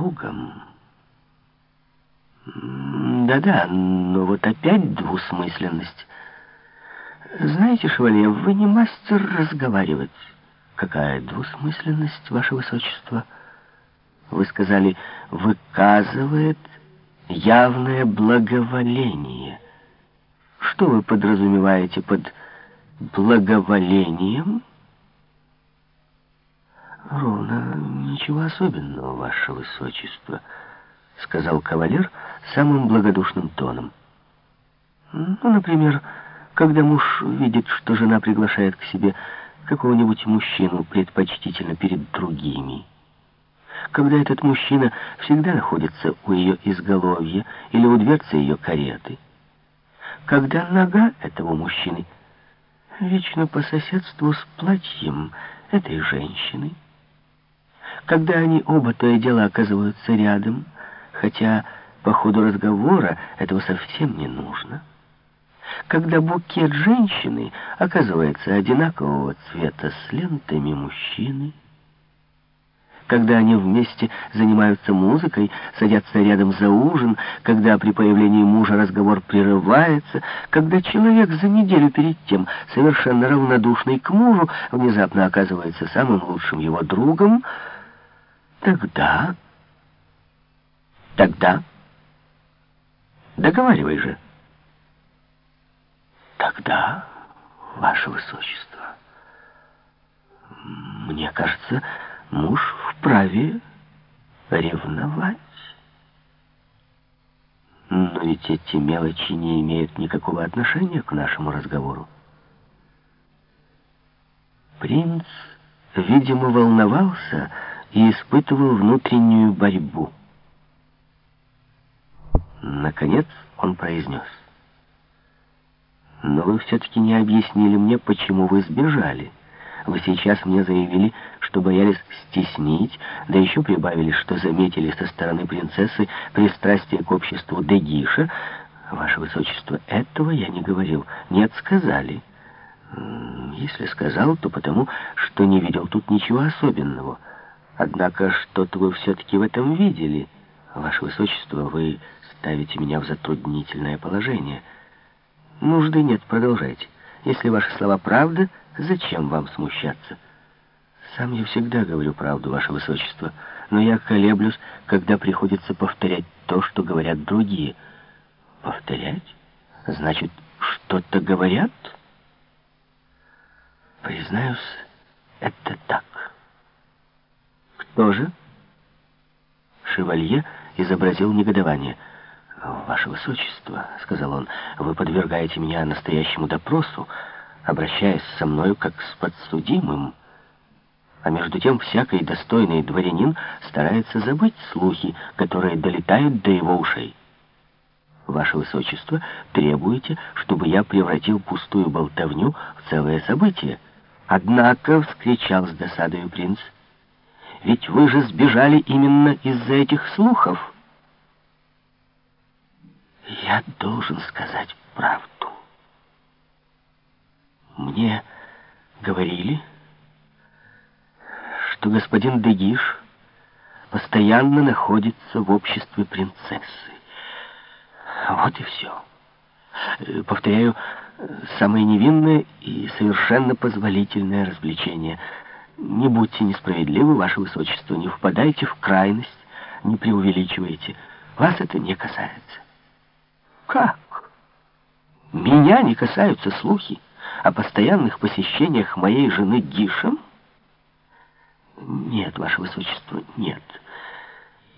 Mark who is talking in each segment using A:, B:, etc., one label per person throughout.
A: другом. Да-да, но вот опять двусмысленность. Знаете, шевалье, вы не мастер разговаривать. Какая двусмысленность, ваше высочество? Вы сказали, выказывает явное благоволение. Что вы подразумеваете под благоволением? Ровно ничего особенного, ваше высочество, сказал кавалер самым благодушным тоном. Ну, например, когда муж видит, что жена приглашает к себе какого-нибудь мужчину предпочтительно перед другими. Когда этот мужчина всегда находится у ее изголовья или у дверцы ее кареты. Когда нога этого мужчины вечно по соседству с платьем этой женщины. Когда они оба то и дело оказываются рядом, хотя по ходу разговора этого совсем не нужно. Когда букет женщины оказывается одинакового цвета с лентами мужчины, когда они вместе занимаются музыкой, садятся рядом за ужин, когда при появлении мужа разговор прерывается, когда человек за неделю перед тем, совершенно равнодушный к мужу, внезапно оказывается самым лучшим его другом, тогда... Тогда... Договаривай же. Тогда, ваше высочество, мне кажется муж вправе ревновать. Но ведь эти мелочи не имеют никакого отношения к нашему разговору. Принц, видимо, волновался и испытывал внутреннюю борьбу. Наконец он произнес. «Но вы все-таки не объяснили мне, почему вы сбежали». Вы сейчас мне заявили, что боялись стеснить, да еще прибавили, что заметили со стороны принцессы пристрастие к обществу Дегиша. Ваше Высочество, этого я не говорил. Нет, сказали. Если сказал, то потому, что не видел тут ничего особенного. Однако что-то вы все-таки в этом видели. Ваше Высочество, вы ставите меня в затруднительное положение. Нужды нет, продолжайте. Если ваши слова правда, зачем вам смущаться? Сам я всегда говорю правду, ваше высочество, но я колеблюсь, когда приходится повторять то, что говорят другие. Повторять? Значит, что-то говорят? Признаюсь, это Кто же? Шевалье изобразил негодование — «Ваше Высочество», — сказал он, — «вы подвергаете меня настоящему допросу, обращаясь со мною как с подсудимым». А между тем всякий достойный дворянин старается забыть слухи, которые долетают до его ушей. Ваше Высочество, требуете, чтобы я превратил пустую болтовню в целое событие. Однако, — вскричал с досадою принц, — ведь вы же сбежали именно из-за этих слухов. Я должен сказать правду. Мне говорили, что господин Дегиш постоянно находится в обществе принцессы. Вот и все. Повторяю, самое невинное и совершенно позволительное развлечение. Не будьте несправедливы, ваше высочество, не впадайте в крайность, не преувеличивайте. Вас это не касается. Как? Меня не касаются слухи о постоянных посещениях моей жены Гишем? Нет, ваше высочество, нет.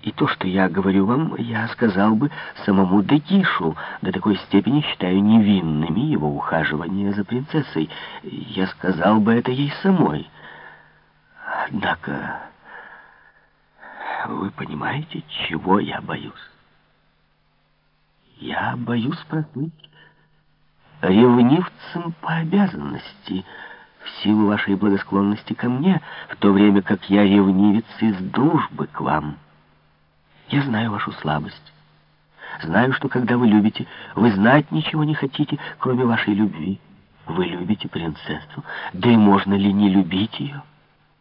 A: И то, что я говорю вам, я сказал бы самому Дегишу, до такой степени считаю невинными его ухаживания за принцессой. Я сказал бы это ей самой. Однако, вы понимаете, чего я боюсь? Я боюсь прослыть ревнивцем по обязанности, в силу вашей благосклонности ко мне, в то время как я ревнивец из дружбы к вам. Я знаю вашу слабость. Знаю, что когда вы любите, вы знать ничего не хотите, кроме вашей любви. Вы любите принцессу. Да и можно ли не любить ее?